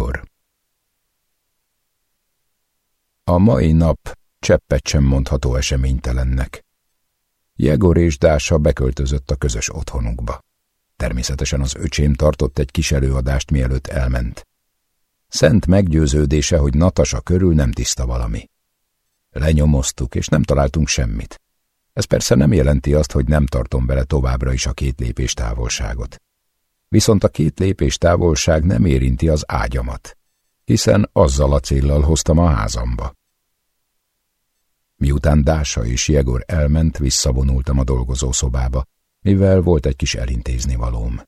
Jegor A mai nap cseppet sem mondható eseménytelennek. Jegor és Dása beköltözött a közös otthonukba. Természetesen az öcsém tartott egy kis előadást, mielőtt elment. Szent meggyőződése, hogy Natasa körül nem tiszta valami. Lenyomoztuk, és nem találtunk semmit. Ez persze nem jelenti azt, hogy nem tartom vele továbbra is a két lépés távolságot. Viszont a két lépés távolság nem érinti az ágyamat, hiszen azzal a céllal hoztam a házamba. Miután Dása és Jegor elment, visszavonultam a dolgozószobába, mivel volt egy kis elintézni valóm.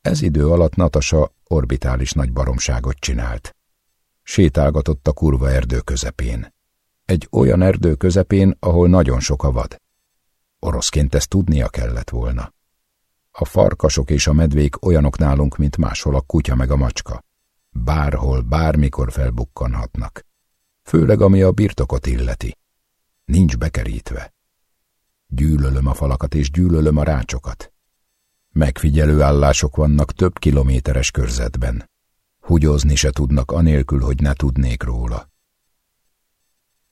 Ez idő alatt Natasa orbitális nagy baromságot csinált. Sétálgatott a kurva erdő közepén. Egy olyan erdő közepén, ahol nagyon sok a vad. Oroszként ezt tudnia kellett volna. A farkasok és a medvék olyanok nálunk, mint máshol a kutya meg a macska. Bárhol, bármikor felbukkanhatnak. Főleg ami a birtokot illeti. Nincs bekerítve. Gyűlölöm a falakat és gyűlölöm a rácsokat. Megfigyelő állások vannak több kilométeres körzetben. Hugyozni se tudnak anélkül, hogy ne tudnék róla.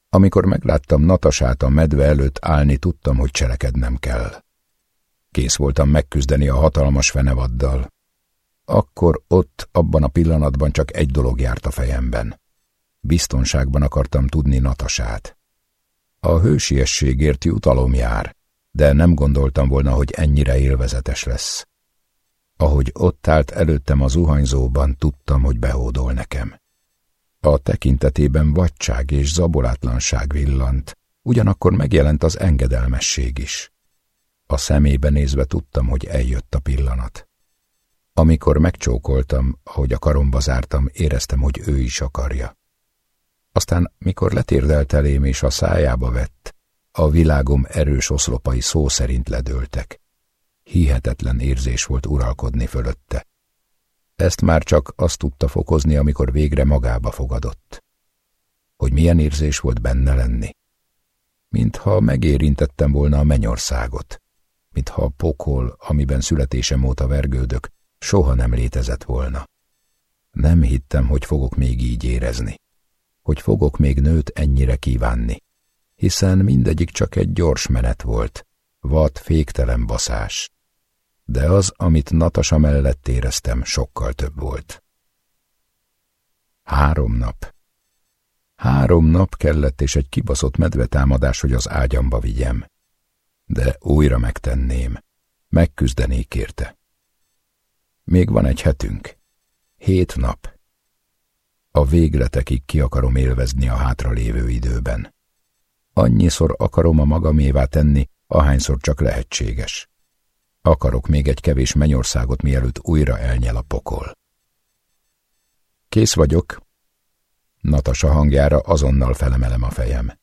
Amikor megláttam Natasát a medve előtt állni, tudtam, hogy cselekednem kell. Kész voltam megküzdeni a hatalmas fenevaddal. Akkor ott, abban a pillanatban csak egy dolog járt a fejemben. Biztonságban akartam tudni Natasát. A hősiességért jutalom jár, de nem gondoltam volna, hogy ennyire élvezetes lesz. Ahogy ott állt előttem a zuhanyzóban, tudtam, hogy behódol nekem. A tekintetében vadság és zabolátlanság villant, ugyanakkor megjelent az engedelmesség is. A szemébe nézve tudtam, hogy eljött a pillanat. Amikor megcsókoltam, ahogy a karomba zártam, éreztem, hogy ő is akarja. Aztán, mikor letérdelt elém és a szájába vett, a világom erős oszlopai szó szerint ledőltek. Hihetetlen érzés volt uralkodni fölötte. Ezt már csak azt tudta fokozni, amikor végre magába fogadott. Hogy milyen érzés volt benne lenni. Mintha megérintettem volna a mennyországot. Mintha a pokol, amiben születésem óta vergődök, soha nem létezett volna. Nem hittem, hogy fogok még így érezni. Hogy fogok még nőt ennyire kívánni. Hiszen mindegyik csak egy gyors menet volt. Vad, féktelen baszás de az, amit Natasa mellett éreztem, sokkal több volt. Három nap. Három nap kellett, és egy kibaszott medvetámadás, hogy az ágyamba vigyem. De újra megtenném. Megküzdenék érte. Még van egy hetünk. Hét nap. A végletekig ki akarom élvezni a hátralévő időben. Annyiszor akarom a magamévá tenni, ahányszor csak lehetséges. Akarok még egy kevés mennyországot, mielőtt újra elnyel a pokol. Kész vagyok. Natasa hangjára azonnal felemelem a fejem.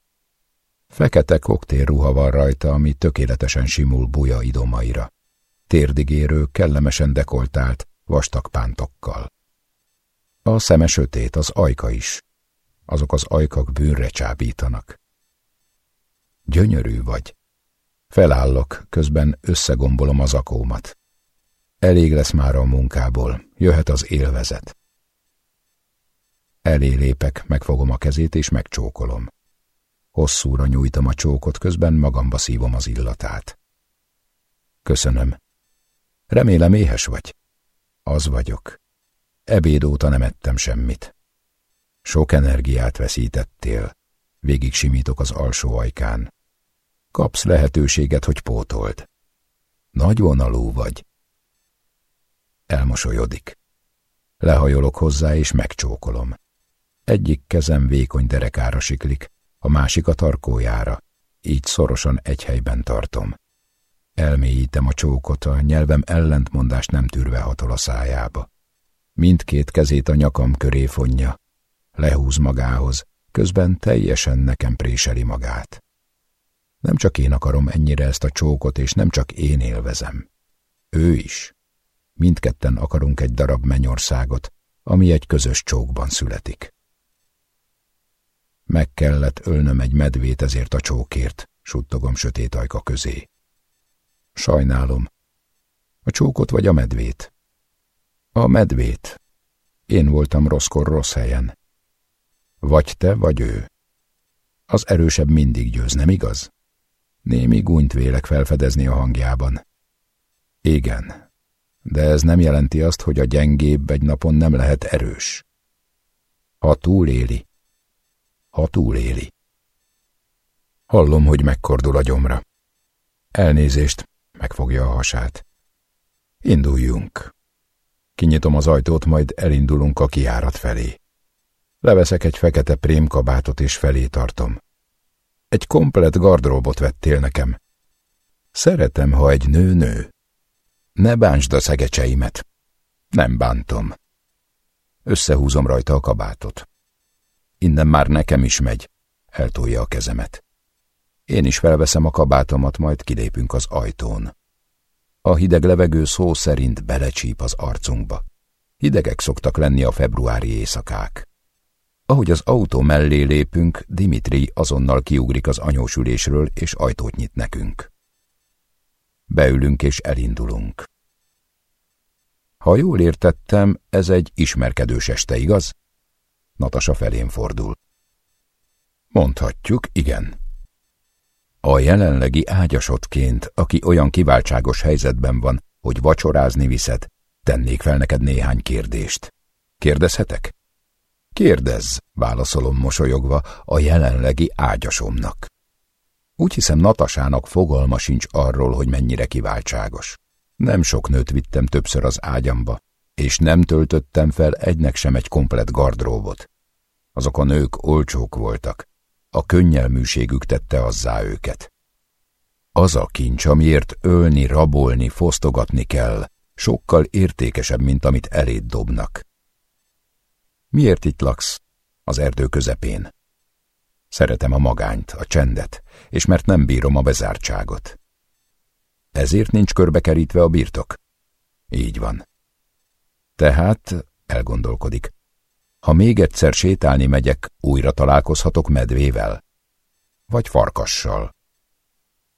Fekete koktélruha van rajta, ami tökéletesen simul buja idomaira. Térdigérő, kellemesen dekoltált, vastag pántokkal. A szeme sötét, az ajka is. Azok az ajkak bűnre csábítanak. Gyönyörű vagy, Felállok, közben összegombolom az akómat. Elég lesz már a munkából, jöhet az élvezet. Elé lépek, megfogom a kezét és megcsókolom. Hosszúra nyújtom a csókot, közben magamba szívom az illatát. Köszönöm. Remélem éhes vagy. Az vagyok. Ebéd óta nem ettem semmit. Sok energiát veszítettél. Végig simítok az alsó ajkán. Kapsz lehetőséget, hogy pótold. Nagyvonalú vagy. Elmosolyodik. Lehajolok hozzá, és megcsókolom. Egyik kezem vékony derekára siklik, a másik a tarkójára. Így szorosan egy helyben tartom. Elmélyítem a csókot, a nyelvem ellentmondást nem tűrve hatol a szájába. Mindkét kezét a nyakam köré fonja. Lehúz magához, közben teljesen nekem préseli magát. Nem csak én akarom ennyire ezt a csókot, és nem csak én élvezem. Ő is. Mindketten akarunk egy darab mennyországot, ami egy közös csókban születik. Meg kellett ölnöm egy medvét ezért a csókért, suttogom sötét ajka közé. Sajnálom. A csókot vagy a medvét? A medvét. Én voltam rosszkor rossz helyen. Vagy te, vagy ő. Az erősebb mindig győz, nem igaz? Némi gúnyt vélek felfedezni a hangjában. Igen, de ez nem jelenti azt, hogy a gyengébb egy napon nem lehet erős. Ha túléli. Ha túléli. Hallom, hogy megkordul a gyomra. Elnézést, megfogja a hasát. Induljunk. Kinyitom az ajtót, majd elindulunk a kiárat felé. Leveszek egy fekete prémkabátot és felé tartom. Egy komplet gardróbot vettél nekem. Szeretem, ha egy nő nő. Ne bántsd a szegecseimet. Nem bántom. Összehúzom rajta a kabátot. Innen már nekem is megy. Eltolja a kezemet. Én is felveszem a kabátomat, majd kilépünk az ajtón. A hideg levegő szó szerint belecsíp az arcunkba. Hidegek szoktak lenni a februári éjszakák. Ahogy az autó mellé lépünk, Dimitri azonnal kiugrik az anyósülésről, és ajtót nyit nekünk. Beülünk és elindulunk. Ha jól értettem, ez egy ismerkedős este, igaz? Natasa felén fordul. Mondhatjuk, igen. A jelenlegi ágyasodként, aki olyan kiváltságos helyzetben van, hogy vacsorázni viszed, tennék fel neked néhány kérdést. Kérdezhetek? Kérdezz, válaszolom mosolyogva a jelenlegi ágyasomnak. Úgy hiszem Natasának fogalma sincs arról, hogy mennyire kiváltságos. Nem sok nőt vittem többször az ágyamba, és nem töltöttem fel egynek sem egy komplet gardróbot. Azok a nők olcsók voltak, a könnyelműségük tette azzá őket. Az a kincs, amiért ölni, rabolni, fosztogatni kell, sokkal értékesebb, mint amit eléd dobnak. Miért itt laksz? Az erdő közepén. Szeretem a magányt, a csendet, és mert nem bírom a bezártságot. Ezért nincs körbekerítve a birtok? Így van. Tehát, elgondolkodik, ha még egyszer sétálni megyek, újra találkozhatok medvével? Vagy farkassal?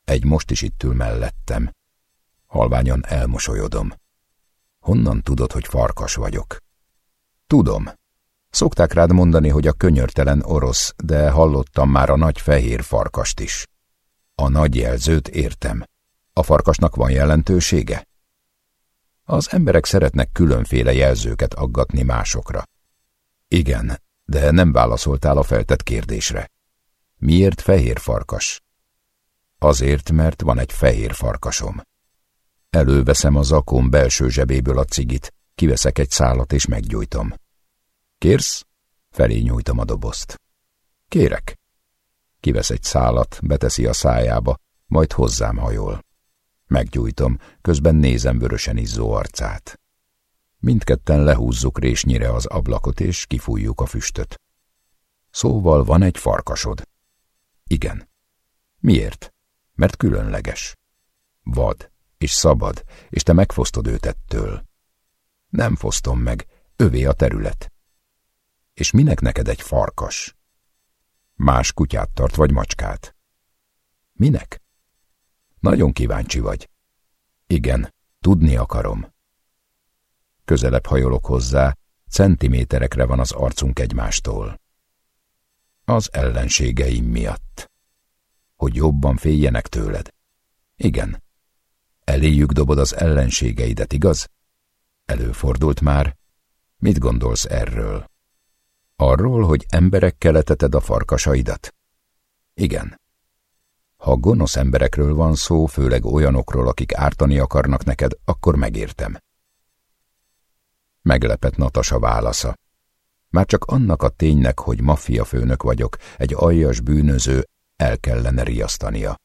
Egy most is itt ül mellettem. Halványan elmosolyodom. Honnan tudod, hogy farkas vagyok? Tudom. Szokták rád mondani, hogy a könyörtelen orosz, de hallottam már a nagy fehér farkast is. A nagy jelzőt értem. A farkasnak van jelentősége? Az emberek szeretnek különféle jelzőket aggatni másokra. Igen, de nem válaszoltál a feltett kérdésre. Miért fehér farkas? Azért, mert van egy fehér farkasom. Előveszem az akon belső zsebéből a cigit, kiveszek egy szálat és meggyújtom. Kérsz? Felé nyújtom a dobozt. Kérek. Kivesz egy szálat, beteszi a szájába, majd hozzám hajol. Meggyújtom, közben nézem vörösen izzó arcát. Mindketten lehúzzuk résnyire az ablakot, és kifújjuk a füstöt. Szóval van egy farkasod. Igen. Miért? Mert különleges. Vad, és szabad, és te megfosztod őt ettől. Nem fosztom meg, övé a terület. És minek neked egy farkas? Más kutyát tart, vagy macskát? Minek? Nagyon kíváncsi vagy. Igen, tudni akarom. Közelebb hajolok hozzá, centiméterekre van az arcunk egymástól. Az ellenségeim miatt. Hogy jobban féljenek tőled. Igen. Eléjük dobod az ellenségeidet, igaz? Előfordult már. Mit gondolsz erről? Arról, hogy emberekkel eteted a farkasaidat? Igen. Ha gonosz emberekről van szó, főleg olyanokról, akik ártani akarnak neked, akkor megértem. Meglepett Natasa válasza. Már csak annak a ténynek, hogy maffia főnök vagyok, egy aljas bűnöző, el kellene riasztania.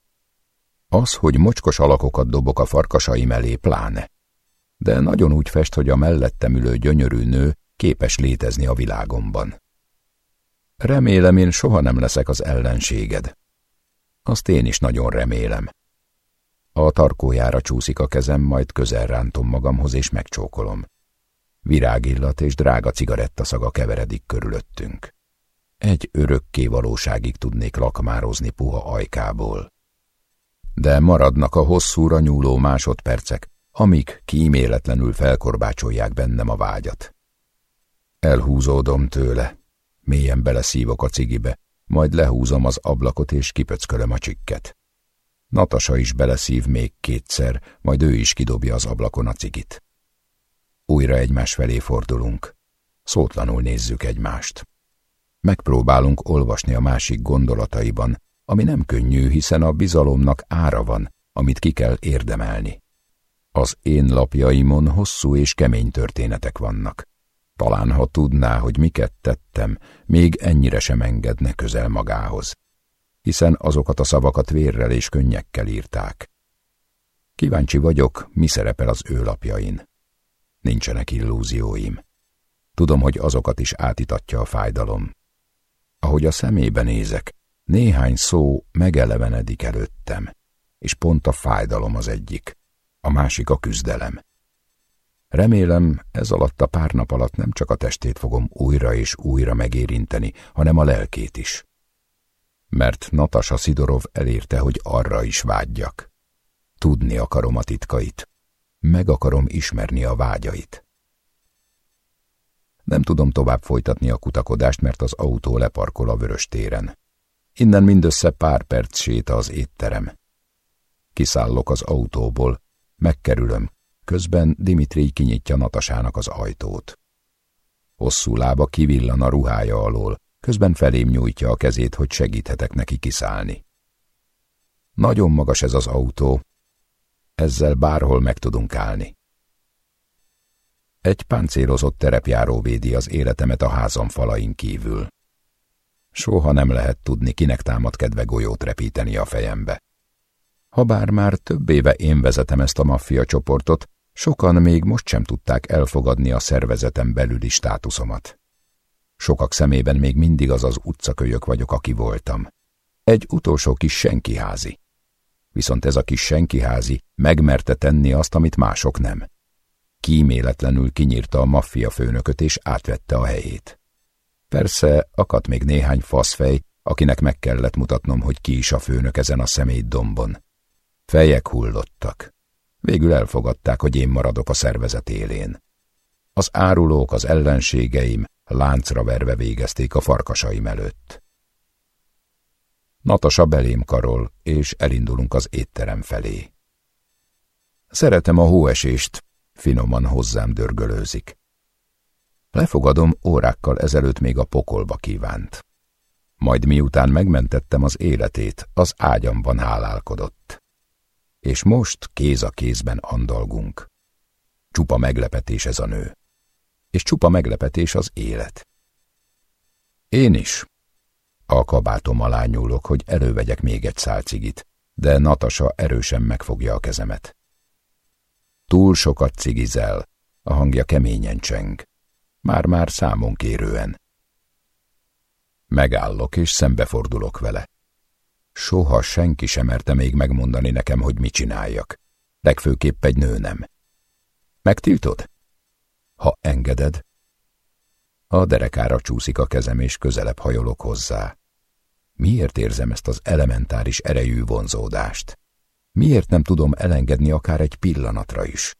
Az, hogy mocskos alakokat dobok a farkasaim elé, pláne. De nagyon úgy fest, hogy a mellettem ülő gyönyörű nő képes létezni a világomban. Remélem, én soha nem leszek az ellenséged. Azt én is nagyon remélem. A tarkójára csúszik a kezem, majd közel rántom magamhoz és megcsókolom. Virágillat és drága cigarettaszaga keveredik körülöttünk. Egy örökké valóságig tudnék lakmározni puha ajkából. De maradnak a hosszúra nyúló másodpercek, amik kíméletlenül felkorbácsolják bennem a vágyat. Elhúzódom tőle, mélyen beleszívok a cigibe, majd lehúzom az ablakot és kipöckölöm a csikket. Natasa is beleszív még kétszer, majd ő is kidobja az ablakon a cigit. Újra egymás felé fordulunk. Szótlanul nézzük egymást. Megpróbálunk olvasni a másik gondolataiban, ami nem könnyű, hiszen a bizalomnak ára van, amit ki kell érdemelni. Az én lapjaimon hosszú és kemény történetek vannak. Talán ha tudná, hogy miket tettem, még ennyire sem engedne közel magához, hiszen azokat a szavakat vérrel és könnyekkel írták. Kíváncsi vagyok, mi szerepel az ő lapjain. Nincsenek illúzióim. Tudom, hogy azokat is átitatja a fájdalom. Ahogy a szemébe nézek, néhány szó megelevenedik előttem, és pont a fájdalom az egyik, a másik a küzdelem. Remélem, ez alatt a pár nap alatt nem csak a testét fogom újra és újra megérinteni, hanem a lelkét is. Mert Natasa Szidorov elérte, hogy arra is vágyjak. Tudni akarom a titkait. Meg akarom ismerni a vágyait. Nem tudom tovább folytatni a kutakodást, mert az autó leparkol a vörös téren. Innen mindössze pár perc séta az étterem. Kiszállok az autóból, megkerülöm, közben Dimitri kinyitja Natasának az ajtót. Hosszú lába kivillan a ruhája alól, közben felém nyújtja a kezét, hogy segíthetek neki kiszállni. Nagyon magas ez az autó, ezzel bárhol meg tudunk állni. Egy páncélozott terepjáró védi az életemet a házam falain kívül. Soha nem lehet tudni, kinek támad kedve golyót repíteni a fejembe. Habár már több éve én vezetem ezt a maffia csoportot, sokan még most sem tudták elfogadni a szervezetem belüli státuszomat. Sokak szemében még mindig az az utcakölyök vagyok, aki voltam. Egy utolsó kis senkiházi. Viszont ez a kis senkiházi megmerte tenni azt, amit mások nem. Kíméletlenül kinyírta a maffia főnököt és átvette a helyét. Persze akadt még néhány faszfej, akinek meg kellett mutatnom, hogy ki is a főnök ezen a szemét dombon. Fejek hullottak. Végül elfogadták, hogy én maradok a szervezet élén. Az árulók, az ellenségeim láncra verve végezték a farkasaim előtt. Natasa belém karol, és elindulunk az étterem felé. Szeretem a hóesést, finoman hozzám dörgölőzik. Lefogadom, órákkal ezelőtt még a pokolba kívánt. Majd miután megmentettem az életét, az ágyamban hálálkodott. És most kéz a kézben andalgunk. Csupa meglepetés ez a nő. És csupa meglepetés az élet. Én is. A kabátom alá nyúlok, hogy elővegyek még egy szál cigit, de Natasa erősen megfogja a kezemet. Túl sokat cigizel, a hangja keményen cseng. Már-már számon kérően. Megállok és szembefordulok vele. Soha senki sem merte még megmondani nekem, hogy mit csináljak. Legfőképp egy nő nem. Megtiltod? Ha engeded. A derekára csúszik a kezem, és közelebb hajolok hozzá. Miért érzem ezt az elementáris erejű vonzódást? Miért nem tudom elengedni akár egy pillanatra is?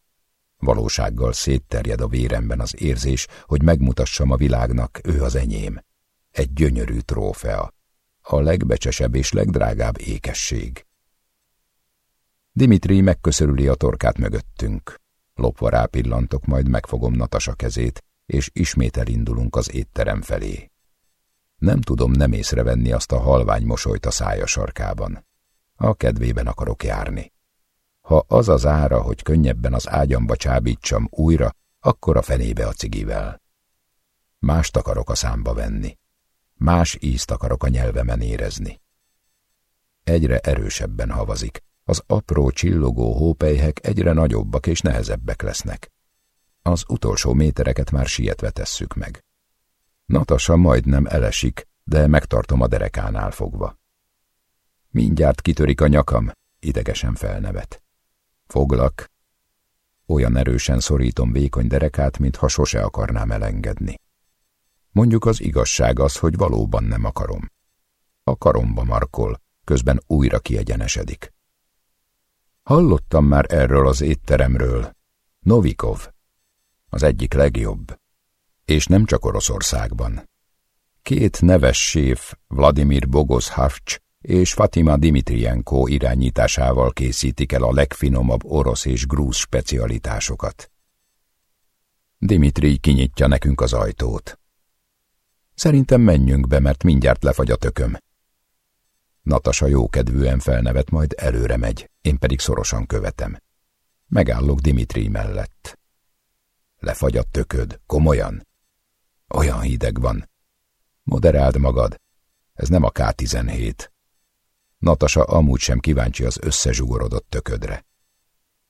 Valósággal szétterjed a véremben az érzés, hogy megmutassam a világnak, ő az enyém. Egy gyönyörű trófea. A legbecsesebb és legdrágább ékesség. Dimitri megköszörüli a torkát mögöttünk. Lopva rápillantok, majd megfogom Natasa kezét, és ismét elindulunk az étterem felé. Nem tudom nem észrevenni azt a halvány mosolyt a szája sarkában. A kedvében akarok járni. Ha az az ára, hogy könnyebben az ágyamba csábítsam újra, akkor a fenébe a cigivel. Mást akarok a számba venni. Más ízt akarok a nyelvemen érezni. Egyre erősebben havazik. Az apró csillogó hópelyhek egyre nagyobbak és nehezebbek lesznek. Az utolsó métereket már sietve tesszük meg. Natasa majdnem elesik, de megtartom a derekánál fogva. Mindjárt kitörik a nyakam, idegesen felnevet. Foglak. Olyan erősen szorítom vékony derekát, mintha sose akarnám elengedni. Mondjuk az igazság az, hogy valóban nem akarom. A karomba markol, közben újra kiegyenesedik. Hallottam már erről az étteremről. Novikov. Az egyik legjobb. És nem csak Oroszországban. Két neves séf, Vladimir Bogoshavcs és Fatima Dimitrienko irányításával készítik el a legfinomabb orosz és grúz specialitásokat. Dimitri kinyitja nekünk az ajtót. Szerintem menjünk be, mert mindjárt lefagy a tököm. Natasa jókedvűen felnevet, majd előre megy, én pedig szorosan követem. Megállok Dimitri mellett. Lefagy a tököd, komolyan? Olyan hideg van. Moderáld magad, ez nem a K-17. Natasa amúgy sem kíváncsi az összezsugorodott töködre.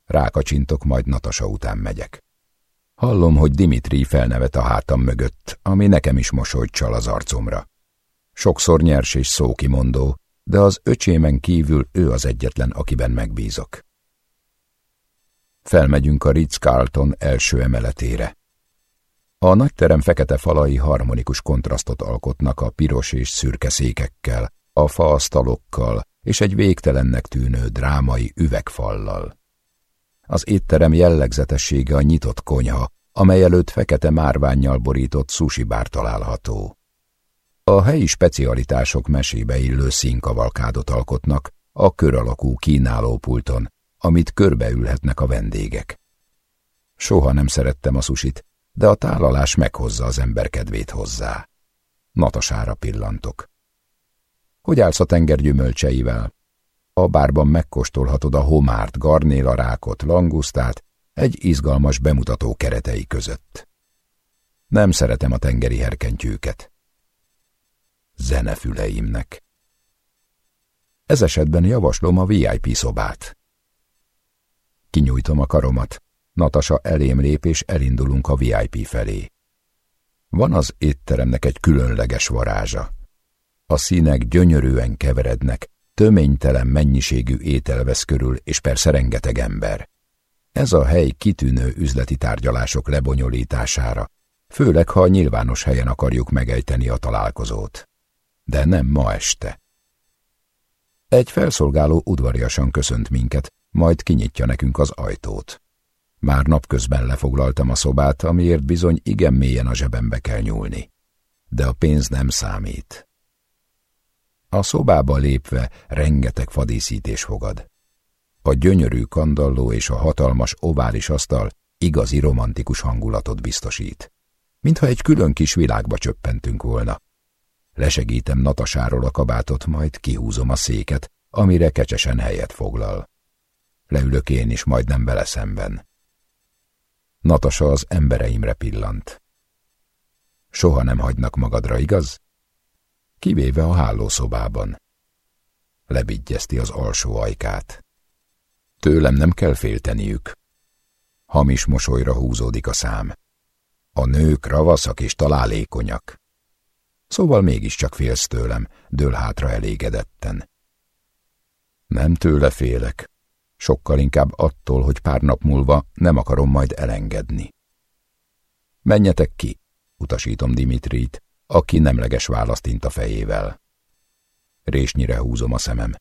Rákacsintok, majd Natasa után megyek. Hallom, hogy Dimitri felnevet a hátam mögött, ami nekem is mosolyt csal az arcomra. Sokszor nyers és szókimondó, de az öcsémen kívül ő az egyetlen, akiben megbízok. Felmegyünk a Ritz-Carlton első emeletére. A nagyterem fekete falai harmonikus kontrasztot alkotnak a piros és szürke székekkel, a faasztalokkal és egy végtelennek tűnő drámai üvegfallal. Az étterem jellegzetessége a nyitott konyha, amely előtt fekete márványjal borított sushi bár található. A helyi specialitások mesébe illő színkavalkádot alkotnak a kör alakú kínálópulton, amit körbeülhetnek a vendégek. Soha nem szerettem a susit, de a tálalás meghozza az ember kedvét hozzá. Natasára pillantok. Hogy állsz a tenger gyümölcseivel? A bárban megkóstolhatod a homárt, garnélarákot, langusztát, egy izgalmas bemutató keretei között. Nem szeretem a tengeri herkentyűket. Zenefüleimnek. Ez esetben javaslom a VIP szobát. Kinyújtom a karomat. Natasa elém lép, és elindulunk a VIP felé. Van az étteremnek egy különleges varázsa. A színek gyönyörűen keverednek, töménytelen mennyiségű étel vesz körül, és persze rengeteg ember. Ez a hely kitűnő üzleti tárgyalások lebonyolítására, főleg ha nyilvános helyen akarjuk megejteni a találkozót. De nem ma este. Egy felszolgáló udvariasan köszönt minket, majd kinyitja nekünk az ajtót. Már napközben lefoglaltam a szobát, amiért bizony igen mélyen a zsebembe kell nyúlni. De a pénz nem számít. A szobába lépve rengeteg fadíszítés fogad. A gyönyörű kandalló és a hatalmas ovális asztal igazi romantikus hangulatot biztosít. Mintha egy külön kis világba csöppentünk volna. Lesegítem Natasáról a kabátot, majd kihúzom a széket, amire kecsesen helyet foglal. Leülök én is majdnem vele szemben. Natasa az embereimre pillant. Soha nem hagynak magadra, igaz? Kivéve a hálószobában. Lebigyezti az alsó ajkát. Tőlem nem kell félteniük. Hamis mosolyra húzódik a szám. A nők ravaszak és találékonyak. Szóval mégiscsak félsz tőlem, dől hátra elégedetten. Nem tőle félek, sokkal inkább attól, hogy pár nap múlva nem akarom majd elengedni. Menjetek ki, utasítom Dimitrit, aki nemleges választ int a fejével. Résnyire húzom a szemem.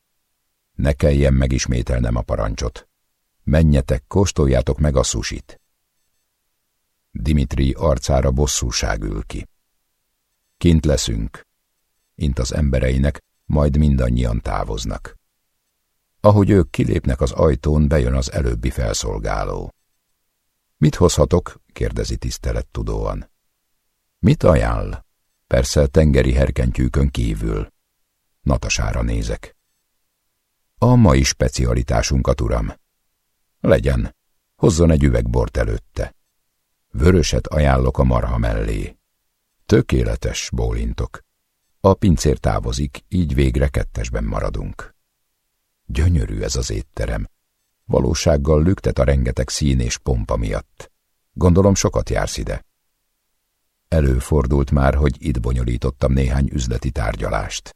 Ne kelljen megismételnem a parancsot. Menjetek, kóstoljátok meg a susit. Dimitri arcára bosszúság ül ki. Kint leszünk, int az embereinek, majd mindannyian távoznak. Ahogy ők kilépnek az ajtón, bejön az előbbi felszolgáló. Mit hozhatok? kérdezi tisztelettudóan. Mit ajánl? Persze tengeri herkentyűkön kívül. Natasára nézek. A mai specialitásunkat, uram. Legyen. Hozzon egy üveg bort előtte. Vöröset ajánlok a marha mellé. Tökéletes, bólintok. A pincér távozik, így végre kettesben maradunk. Gyönyörű ez az étterem. Valósággal lüktet a rengeteg szín és pompa miatt. Gondolom sokat jársz ide. Előfordult már, hogy itt bonyolítottam néhány üzleti tárgyalást.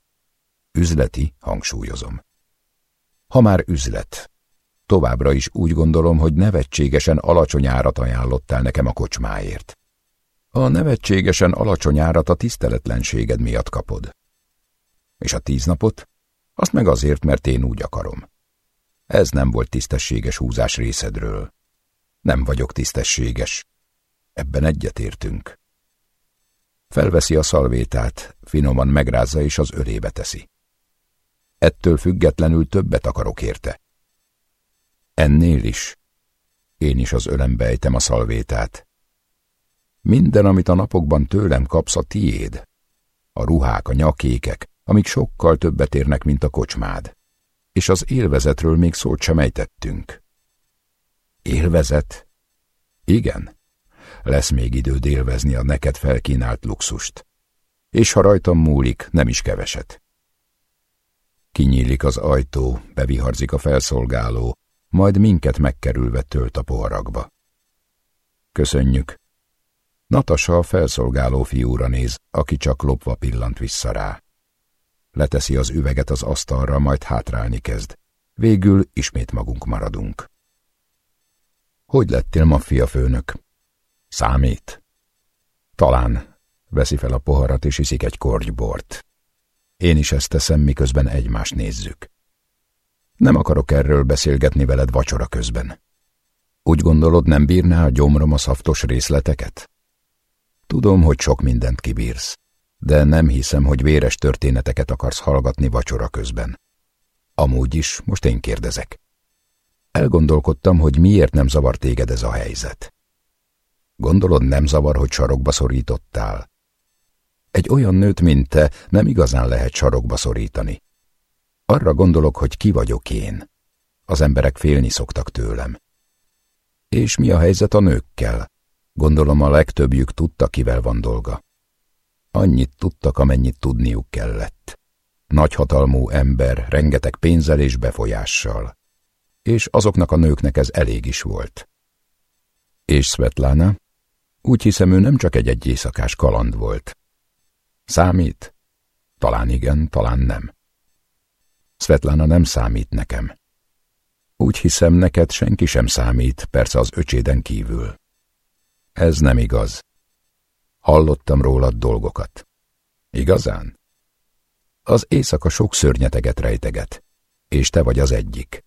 Üzleti, hangsúlyozom. Ha már üzlet, továbbra is úgy gondolom, hogy nevetségesen alacsony árat ajánlottál nekem a kocsmáért. A nevetségesen alacsony árat a tiszteletlenséged miatt kapod. És a tíz napot? Azt meg azért, mert én úgy akarom. Ez nem volt tisztességes húzás részedről. Nem vagyok tisztességes. Ebben egyetértünk. Felveszi a szalvétát, finoman megrázza és az ölébe teszi. Ettől függetlenül többet akarok érte. Ennél is. Én is az ölembe ejtem a szalvétát. Minden, amit a napokban tőlem kapsz, a tiéd. A ruhák, a nyakékek, amik sokkal többet érnek, mint a kocsmád. És az élvezetről még szót sem ejtettünk. Élvezet? Igen. Lesz még időd élvezni a neked felkínált luxust. És ha rajtam múlik, nem is keveset. Kinyílik az ajtó, beviharzik a felszolgáló, majd minket megkerülve tölt a poharakba. Köszönjük. Natasa a felszolgáló fiúra néz, aki csak lopva pillant vissza rá. Leteszi az üveget az asztalra, majd hátrálni kezd. Végül ismét magunk maradunk. Hogy lettél maffia főnök? Számít? Talán. Veszi fel a poharat és iszik egy korgybort. Én is ezt teszem, miközben egymást nézzük. Nem akarok erről beszélgetni veled vacsora közben. Úgy gondolod, nem bírná a gyomrom a szaftos részleteket? Tudom, hogy sok mindent kibírsz, de nem hiszem, hogy véres történeteket akarsz hallgatni vacsora közben. Amúgy is, most én kérdezek. Elgondolkodtam, hogy miért nem zavar téged ez a helyzet. Gondolod, nem zavar, hogy sarokba szorítottál? Egy olyan nőt, mint te, nem igazán lehet sarokba szorítani. Arra gondolok, hogy ki vagyok én. Az emberek félni szoktak tőlem. És mi a helyzet a nőkkel? Gondolom a legtöbbjük tudta, kivel van dolga. Annyit tudtak, amennyit tudniuk kellett. Nagyhatalmú ember, rengeteg pénzzel és befolyással. És azoknak a nőknek ez elég is volt. És Svetlana? Úgy hiszem, ő nem csak egy-egy éjszakás kaland volt. Számít? Talán igen, talán nem. Svetlana nem számít nekem. Úgy hiszem, neked senki sem számít, persze az öcséden kívül. Ez nem igaz. Hallottam rólad dolgokat. Igazán? Az éjszaka sok szörnyeteget rejteget, és te vagy az egyik.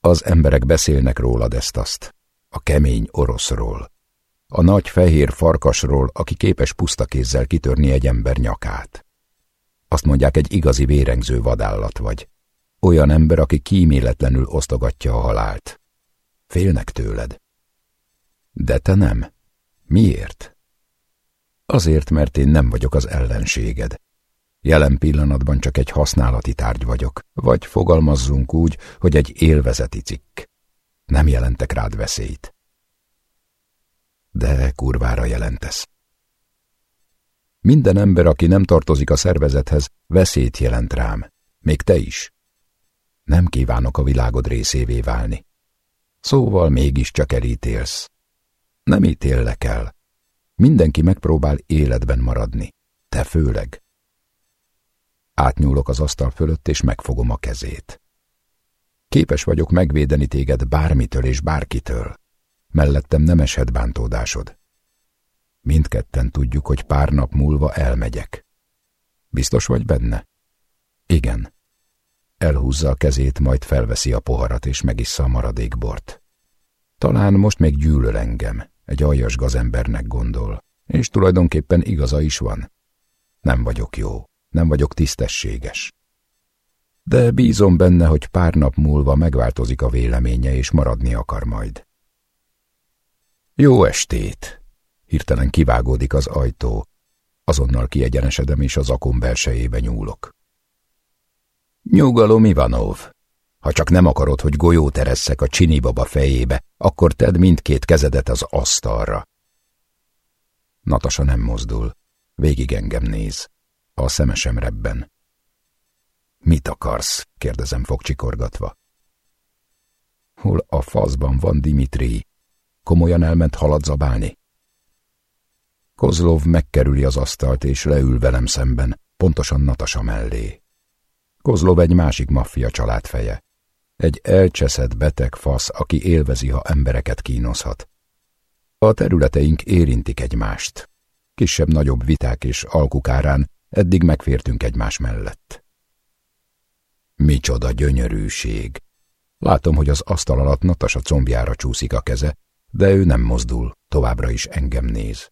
Az emberek beszélnek rólad ezt-azt, a kemény oroszról, a nagy fehér farkasról, aki képes puszta kézzel kitörni egy ember nyakát. Azt mondják, egy igazi vérengző vadállat vagy. Olyan ember, aki kíméletlenül osztogatja a halált. Félnek tőled. De te nem. Miért? Azért, mert én nem vagyok az ellenséged. Jelen pillanatban csak egy használati tárgy vagyok, vagy fogalmazzunk úgy, hogy egy élvezeti cikk. Nem jelentek rád veszélyt. De kurvára jelentesz. Minden ember, aki nem tartozik a szervezethez, veszélyt jelent rám. Még te is. Nem kívánok a világod részévé válni. Szóval mégiscsak elítélsz. Nem ítéllek el. Mindenki megpróbál életben maradni. Te főleg. Átnyúlok az asztal fölött, és megfogom a kezét. Képes vagyok megvédeni téged bármitől és bárkitől. Mellettem nem eshet bántódásod. Mindketten tudjuk, hogy pár nap múlva elmegyek. Biztos vagy benne? Igen. Elhúzza a kezét, majd felveszi a poharat és megissza a maradék bort. Talán most még gyűlöl engem, egy aljas gazembernek gondol, és tulajdonképpen igaza is van. Nem vagyok jó, nem vagyok tisztességes. De bízom benne, hogy pár nap múlva megváltozik a véleménye, és maradni akar majd. Jó estét! Hirtelen kivágódik az ajtó. Azonnal kiegyenesedem, és az akon belsejébe nyúlok. Nyugalom, Ivanov! Ha csak nem akarod, hogy golyót eresszek a csinibaba fejébe, akkor tedd mindkét kezedet az asztalra. Natasa nem mozdul. Végig engem néz. A szemesem rebben. Mit akarsz? kérdezem fogcsikorgatva. Hol a faszban van Dimitri? Komolyan elment haladzabálni? Kozlov megkerüli az asztalt és leül velem szemben, pontosan Natasa mellé. Kozlov egy másik maffia családfeje. Egy elcseszett beteg fasz, aki élvezi, ha embereket kínozhat. A területeink érintik egymást. Kisebb-nagyobb viták és alkukárán eddig megfértünk egymás mellett. Micsoda gyönyörűség! Látom, hogy az asztal alatt Natasa combjára csúszik a keze, de ő nem mozdul, továbbra is engem néz.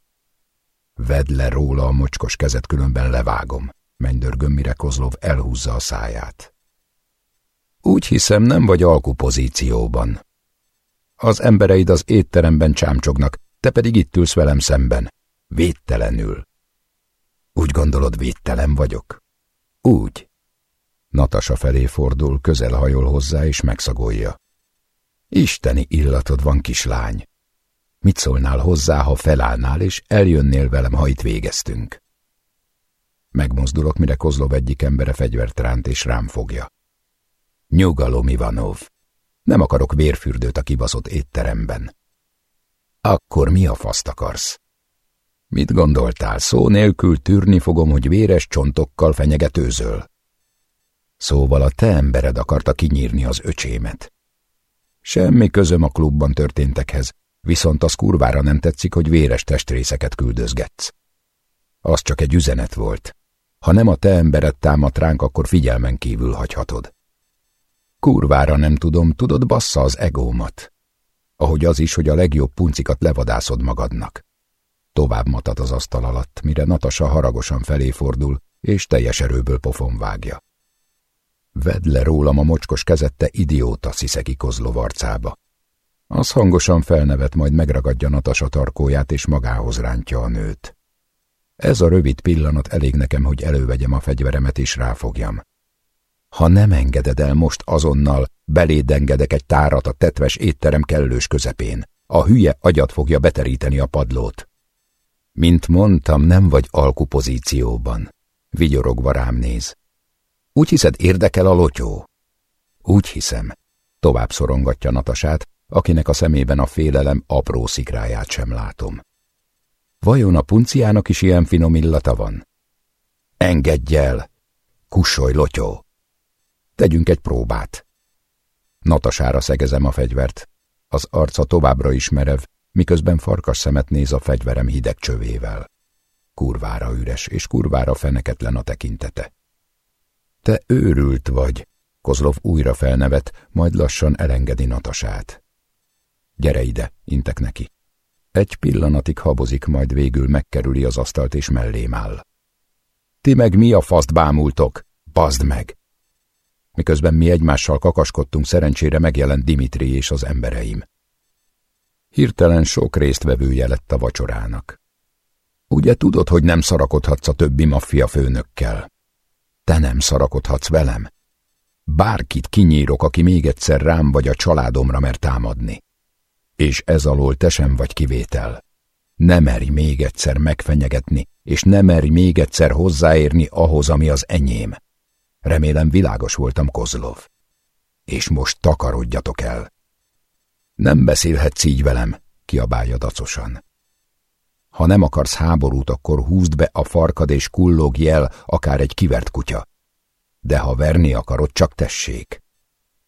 Vedd le róla a mocskos kezet, különben levágom. Mennydörgöm, mire Kozlov elhúzza a száját. Úgy hiszem, nem vagy alkupozícióban. Az embereid az étteremben csámcsognak, te pedig itt ülsz velem szemben. Védtelenül. Úgy gondolod, védtelen vagyok? Úgy. Natasa felé fordul, közel hajol hozzá és megszagolja. Isteni illatod van, kislány. Mit szólnál hozzá, ha felállnál, és eljönnél velem, ha itt végeztünk? Megmozdulok, mire Kozlov egyik embere fegyvert ránt és rám fogja. Nyugalom, Ivanov. Nem akarok vérfürdőt a kibaszott étteremben. Akkor mi a faszt akarsz? Mit gondoltál, szó nélkül tűrni fogom, hogy véres csontokkal fenyegetőzöl? Szóval a te embered akarta kinyírni az öcsémet. Semmi közöm a klubban történtekhez, viszont az kurvára nem tetszik, hogy véres testrészeket küldözgetsz. Az csak egy üzenet volt. Ha nem a te embered támad ránk, akkor figyelmen kívül hagyhatod. Kurvára nem tudom, tudod, bassza az egómat. Ahogy az is, hogy a legjobb puncikat levadászod magadnak. Tovább matat az asztal alatt, mire Natasa haragosan felé fordul, és teljes erőből pofon vágja. Vedd le rólam a mocskos kezette idióta sziszegi kozlov. Az hangosan felnevet, majd megragadja Natasa tarkóját, és magához rántja a nőt. Ez a rövid pillanat elég nekem, hogy elővegyem a fegyveremet és ráfogjam. Ha nem engeded el most azonnal, beléd engedek egy tárat a tetves étterem kellős közepén. A hülye agyat fogja beteríteni a padlót. Mint mondtam, nem vagy alkupozícióban. Vigyorogva rám néz. Úgy hiszed, érdekel a lotyó? Úgy hiszem. Tovább szorongatja Natasát, akinek a szemében a félelem apró szikráját sem látom. Vajon a punciának is ilyen finom illata van? Engedj el! Kussolj, lotyó! Tegyünk egy próbát. Natasára szegezem a fegyvert. Az arca továbbra is miközben farkas szemet néz a fegyverem hideg csövével. Kurvára üres, és kurvára feneketlen a tekintete. Te őrült vagy, Kozlov újra felnevet, majd lassan elengedi Natasát. Gyere ide, intek neki. Egy pillanatig habozik, majd végül megkerüli az asztalt és mellém áll. Ti meg mi a faszt bámultok? Bazd meg! Miközben mi egymással kakaskodtunk, szerencsére megjelent Dimitri és az embereim. Hirtelen sok résztvevője lett a vacsorának. Ugye tudod, hogy nem szarakodhatsz a többi maffia főnökkel? Te nem szarakodhatsz velem. Bárkit kinyírok, aki még egyszer rám vagy a családomra mer támadni. És ez alól te sem vagy kivétel. Ne meri még egyszer megfenyegetni, és ne meri még egyszer hozzáérni ahhoz, ami az enyém. Remélem világos voltam, Kozlov. És most takarodjatok el. Nem beszélhetsz így velem, kiabálja dacosan. Ha nem akarsz háborút, akkor húzd be a farkad és kullogj el, akár egy kivert kutya. De ha verni akarod, csak tessék.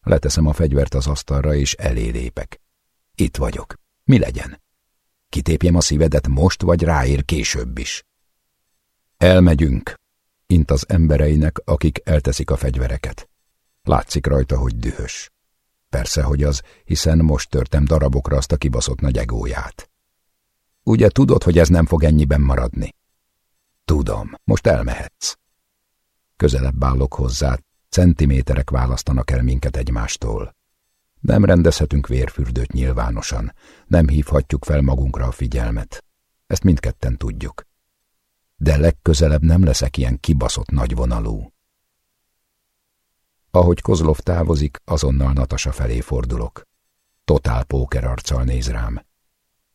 Leteszem a fegyvert az asztalra, és elé lépek. Itt vagyok. Mi legyen? Kitépjem a szívedet most, vagy ráér később is. Elmegyünk, int az embereinek, akik elteszik a fegyvereket. Látszik rajta, hogy dühös. Persze, hogy az, hiszen most törtem darabokra azt a kibaszott nagy egóját. Ugye tudod, hogy ez nem fog ennyiben maradni? Tudom, most elmehetsz. Közelebb állok hozzá, centiméterek választanak el minket egymástól. Nem rendezhetünk vérfürdőt nyilvánosan, nem hívhatjuk fel magunkra a figyelmet. Ezt mindketten tudjuk. De legközelebb nem leszek ilyen kibaszott nagyvonalú. Ahogy Kozlov távozik, azonnal Natasa felé fordulok. Totál póker arccal néz rám.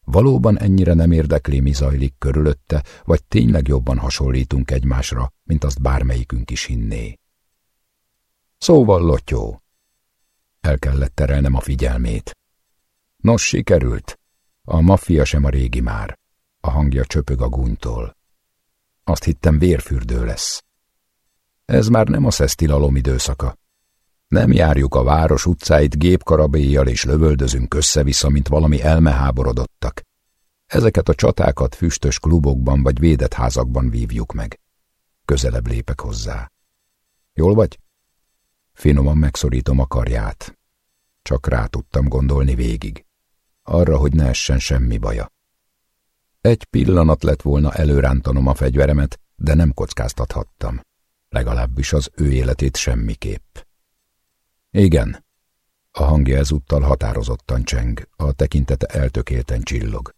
Valóban ennyire nem érdekli, mi zajlik körülötte, vagy tényleg jobban hasonlítunk egymásra, mint azt bármelyikünk is hinné. Szóval, Lotyó, el kellett terelnem a figyelmét. Nos, sikerült. A maffia sem a régi már. A hangja csöpög a gúnytól. Azt hittem vérfürdő lesz. Ez már nem a szesztilalom időszaka. Nem járjuk a város utcáit gépkarabéjjal és lövöldözünk össze-vissza, mint valami elmeháborodottak. Ezeket a csatákat füstös klubokban vagy védett házakban vívjuk meg. Közelebb lépek hozzá. Jól vagy? Finoman megszorítom a karját. Csak rá tudtam gondolni végig. Arra, hogy ne essen semmi baja. Egy pillanat lett volna előrántanom a fegyveremet, de nem kockáztathattam. Legalábbis az ő életét semmiképp. Igen. A hangja ezúttal határozottan cseng, a tekintete eltökélten csillog.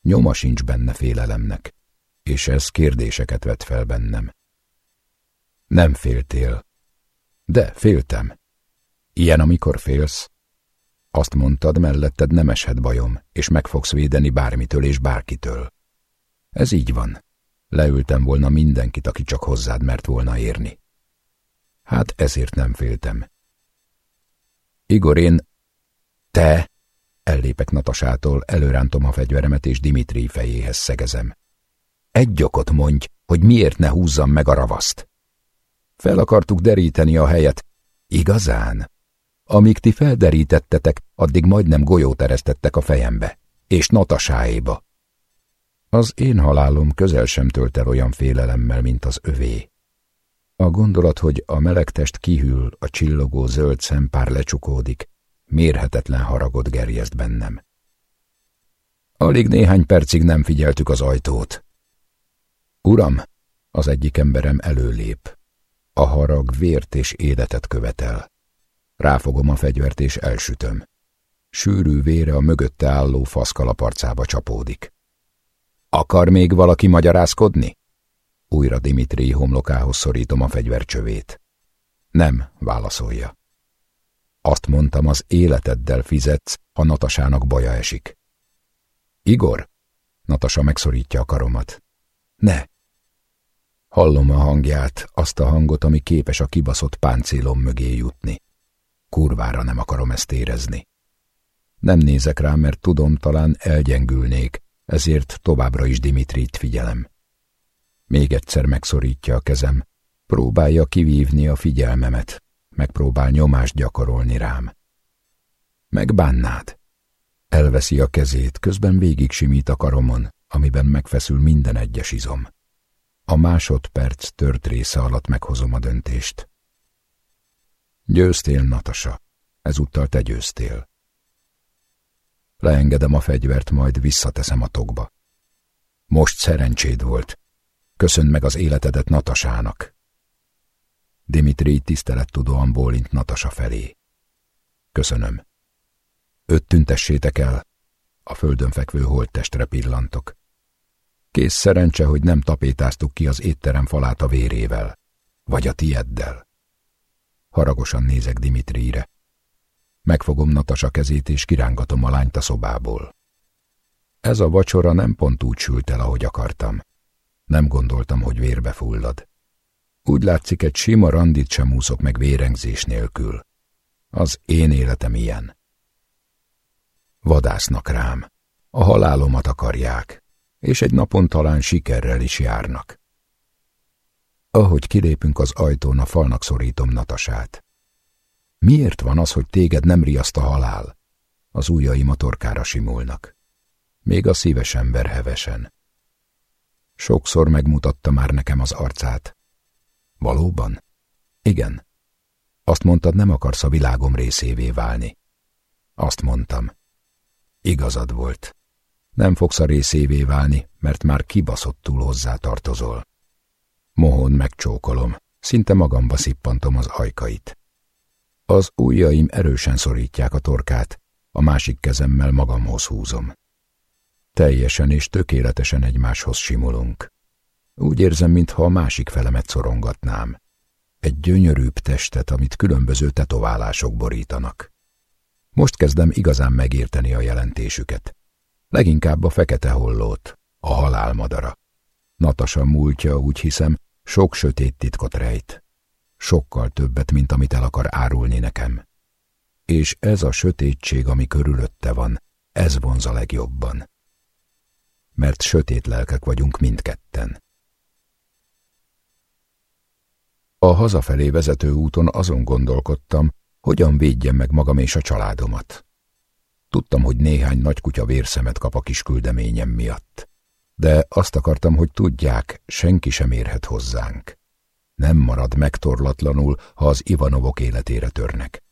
Nyoma sincs benne félelemnek, és ez kérdéseket vet fel bennem. Nem féltél. De féltem. Ilyen, amikor félsz. Azt mondtad, melletted nem eshet bajom, és meg fogsz védeni bármitől és bárkitől. Ez így van. Leültem volna mindenkit, aki csak hozzád mert volna érni. Hát ezért nem féltem. Igor, én... Te... Ellépek Natasától, előrántom a fegyveremet és Dimitri fejéhez szegezem. Egy okot mondj, hogy miért ne húzzam meg a ravaszt. Fel akartuk deríteni a helyet. Igazán? Amíg ti felderítettetek, addig majdnem golyót eresztettek a fejembe, és Natasáéba. Az én halálom közel sem tölt el olyan félelemmel, mint az övé. A gondolat, hogy a melegtest kihűl, a csillogó zöld szempár lecsukódik, mérhetetlen haragot gerjeszt bennem. Alig néhány percig nem figyeltük az ajtót. Uram, az egyik emberem előlép. A harag vért és édetet követel. Ráfogom a fegyvert és elsütöm. Sűrű vére a mögötte álló faszkalaparcába csapódik. Akar még valaki magyarázkodni? Újra Dimitri homlokához szorítom a fegyvercsövét. Nem, válaszolja. Azt mondtam, az életeddel fizetsz, ha Natasának baja esik. Igor? Natasa megszorítja a karomat. Ne! Hallom a hangját, azt a hangot, ami képes a kibaszott páncélom mögé jutni. Kurvára nem akarom ezt érezni. Nem nézek rá, mert tudom, talán elgyengülnék, ezért továbbra is Dimitrit figyelem. Még egyszer megszorítja a kezem, próbálja kivívni a figyelmemet, megpróbál nyomást gyakorolni rám. Megbánnád? Elveszi a kezét, közben végig simít a karomon, amiben megfeszül minden egyes izom. A másodperc tört része alatt meghozom a döntést. Győztél, Natasa. Ezúttal te győztél. Leengedem a fegyvert, majd visszateszem a tokba. Most szerencséd volt. Köszönd meg az életedet Natasának. Dimitri tisztelettudóan bólint Natasa felé. Köszönöm. Öt tüntessétek el. A földön fekvő holttestre pillantok. Kész szerencse, hogy nem tapétáztuk ki az étterem falát a vérével. Vagy a tieddel. Haragosan nézek Dimitrire. Megfogom Natasa kezét, és kirángatom a lányt a szobából. Ez a vacsora nem pont úgy sült el, ahogy akartam. Nem gondoltam, hogy vérbe fullad. Úgy látszik, egy sima randit sem úszok meg vérengzés nélkül. Az én életem ilyen. Vadásznak rám. A halálomat akarják, és egy napon talán sikerrel is járnak. Ahogy kilépünk az ajtón, a falnak szorítom Natasát. Miért van az, hogy téged nem riaszt a halál? Az ujjaim a torkára simulnak. Még a szíves ember hevesen. Sokszor megmutatta már nekem az arcát. Valóban? Igen. Azt mondtad, nem akarsz a világom részévé válni. Azt mondtam. Igazad volt. Nem fogsz a részévé válni, mert már kibaszottul hozzá tartozol. Mohon megcsókolom, szinte magamba szippantom az ajkait. Az ujjaim erősen szorítják a torkát, a másik kezemmel magamhoz húzom. Teljesen és tökéletesen egymáshoz simulunk. Úgy érzem, mintha a másik felemet szorongatnám. Egy gyönyörűbb testet, amit különböző tetoválások borítanak. Most kezdem igazán megérteni a jelentésüket. Leginkább a fekete hollót, a halálmadara. Natasa múltja, úgy hiszem, sok sötét titkot rejt. Sokkal többet, mint amit el akar árulni nekem. És ez a sötétség, ami körülötte van, ez vonz a legjobban. Mert sötét lelkek vagyunk mindketten. A hazafelé vezető úton azon gondolkodtam, hogyan védjem meg magam és a családomat. Tudtam, hogy néhány nagy kutya vérszemet kap a kis küldeményem miatt. De azt akartam, hogy tudják, senki sem érhet hozzánk. Nem marad megtorlatlanul, ha az Ivanovok életére törnek.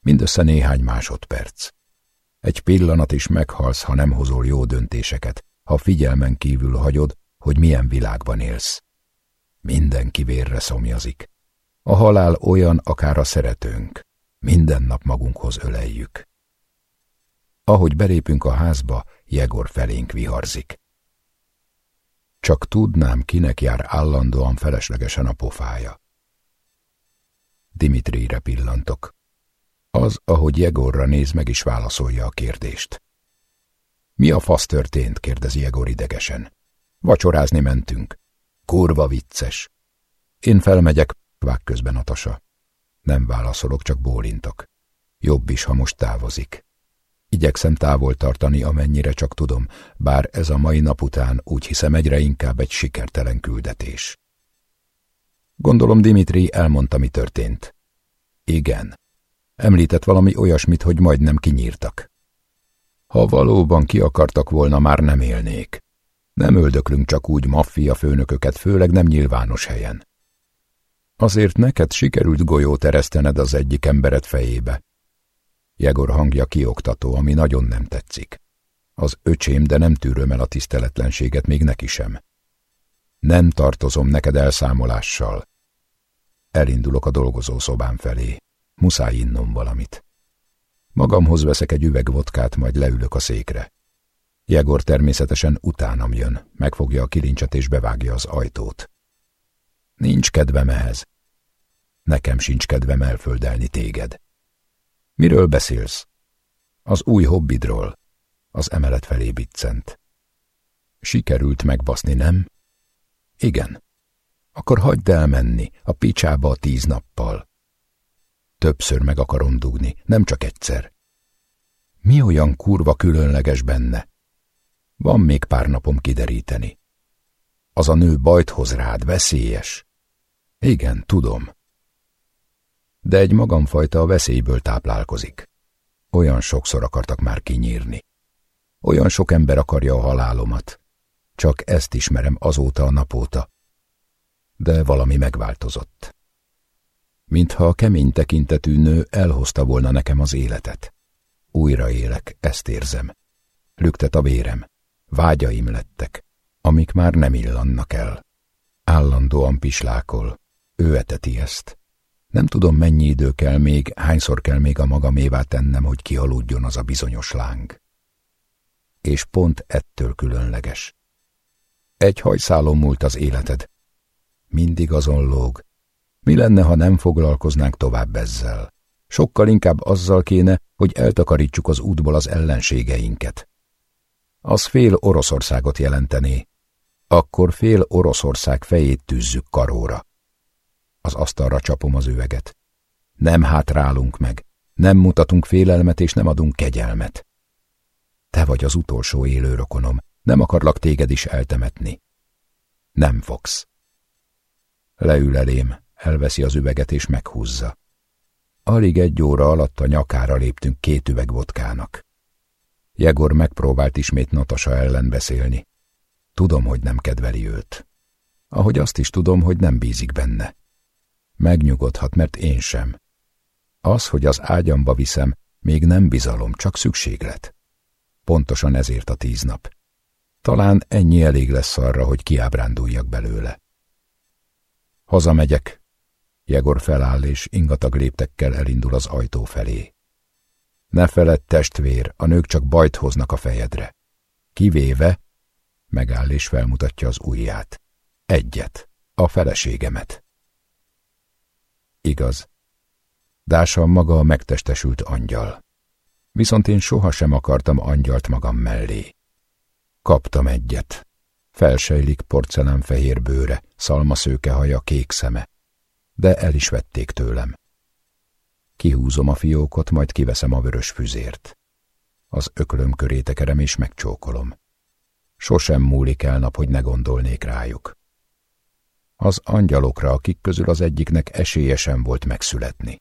Mindössze néhány másodperc. Egy pillanat is meghalsz, ha nem hozol jó döntéseket, ha figyelmen kívül hagyod, hogy milyen világban élsz. Mindenki vérre szomjazik. A halál olyan, akár a szeretőnk. Minden nap magunkhoz öleljük. Ahogy belépünk a házba, Jegor felénk viharzik. Csak tudnám, kinek jár állandóan feleslegesen a pofája. Dimitrire pillantok. Az, ahogy Jegorra néz, meg is válaszolja a kérdést. Mi a fasz történt? kérdezi Jegor idegesen. Vacsorázni mentünk. Kurva vicces. Én felmegyek, vág közben Natasa. Nem válaszolok, csak bólintok. Jobb is, ha most távozik. Igyekszem távol tartani, amennyire csak tudom, bár ez a mai nap után úgy hiszem egyre inkább egy sikertelen küldetés. Gondolom Dimitri elmondta, mi történt. Igen. Említett valami olyasmit, hogy majdnem kinyírtak. Ha valóban ki akartak volna, már nem élnék. Nem öldöklünk csak úgy maffia főnököket, főleg nem nyilvános helyen. Azért neked sikerült golyót eresztened az egyik emberet fejébe. Jegor hangja kioktató, ami nagyon nem tetszik. Az öcsém, de nem tűröm el a tiszteletlenséget még neki sem. Nem tartozom neked elszámolással. Elindulok a dolgozó szobám felé. Muszáj innom valamit. Magamhoz veszek egy üveg vodkát, majd leülök a székre. Jegor természetesen utánam jön, megfogja a kilincset és bevágja az ajtót. Nincs kedvem ehhez. Nekem sincs kedvem elföldelni téged. Miről beszélsz? Az új hobbidról. Az emelet felé biccent. Sikerült megbaszni, nem? Igen. Akkor hagyd elmenni, a picsába a tíz nappal. Többször meg akarom dugni, nem csak egyszer. Mi olyan kurva különleges benne? Van még pár napom kideríteni. Az a nő bajt hoz rád, veszélyes. Igen, tudom. De egy magamfajta a veszélyből táplálkozik. Olyan sokszor akartak már kinyírni. Olyan sok ember akarja a halálomat. Csak ezt ismerem azóta a napóta. De valami megváltozott. Mintha a kemény tekintetű nő elhozta volna nekem az életet. Újra élek, ezt érzem. Lüktet a vérem. Vágyaim lettek, amik már nem illannak el. Állandóan pislákol. Ő eteti ezt. Nem tudom, mennyi idő kell még, hányszor kell még a magamévá tennem, hogy kialudjon az a bizonyos láng. És pont ettől különleges. Egy hajszálon múlt az életed. Mindig azon lóg. Mi lenne, ha nem foglalkoznánk tovább ezzel? Sokkal inkább azzal kéne, hogy eltakarítsuk az útból az ellenségeinket. Az fél Oroszországot jelentené. Akkor fél Oroszország fejét tűzzük karóra. Az asztalra csapom az üveget. Nem hátrálunk meg, nem mutatunk félelmet és nem adunk kegyelmet. Te vagy az utolsó élő rokonom, nem akarlak téged is eltemetni. Nem fogsz. Leül elém, elveszi az üveget és meghúzza. Alig egy óra alatt a nyakára léptünk két üveg vodkának. Jegor megpróbált ismét Natasa ellen beszélni. Tudom, hogy nem kedveli őt. Ahogy azt is tudom, hogy nem bízik benne. Megnyugodhat, mert én sem. Az, hogy az ágyamba viszem, még nem bizalom, csak szükséglet. Pontosan ezért a tíz nap. Talán ennyi elég lesz arra, hogy kiábránduljak belőle. Hazamegyek. Jegor feláll, és ingatag léptekkel elindul az ajtó felé. Ne feledd, testvér, a nők csak bajt hoznak a fejedre. Kivéve, megáll és felmutatja az ujját. Egyet, a feleségemet. Igaz. Dása maga a megtestesült angyal. Viszont én sohasem akartam angyalt magam mellé. Kaptam egyet. Felsejlik porcelánfehér bőre, szalmaszőke haja, kék szeme. De el is vették tőlem. Kihúzom a fiókot, majd kiveszem a vörös füzért. Az öklöm köré tekerem és megcsókolom. Sosem múlik el nap, hogy ne gondolnék rájuk. Az angyalokra, akik közül az egyiknek esélyesen volt megszületni.